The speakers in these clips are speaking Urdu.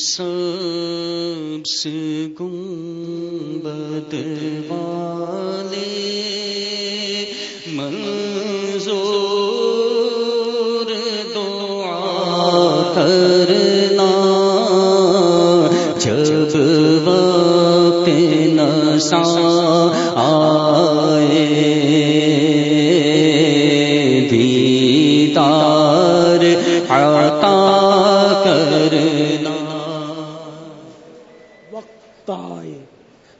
سب سے گنبد والے منظور دعا کرنا جب وقت نسا آئے دیدار عطا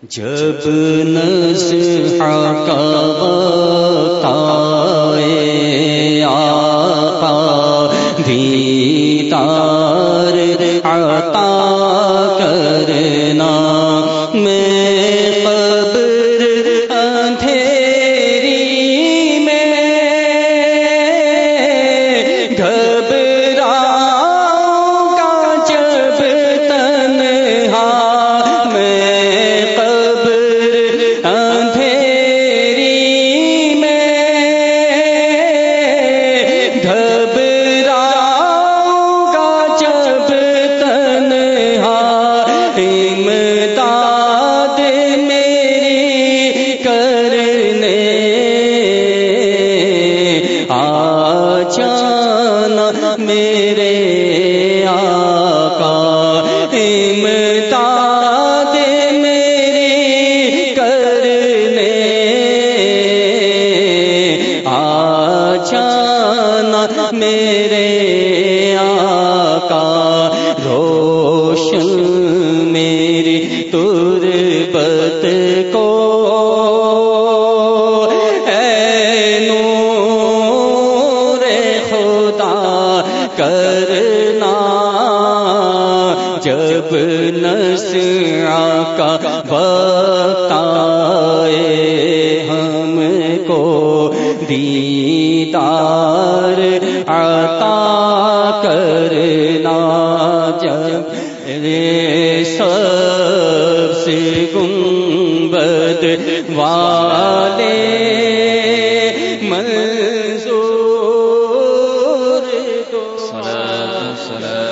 جب نس کا وقت آئے آقا دیدار عطا آ جانا میرے آقا، روشن میری تربت کو۔ اے نور خدا، کرنا جب نسعا کا وقت دیدار عطا کرنا جب رے سب سے گنبد والے منظور دو۔ صلاة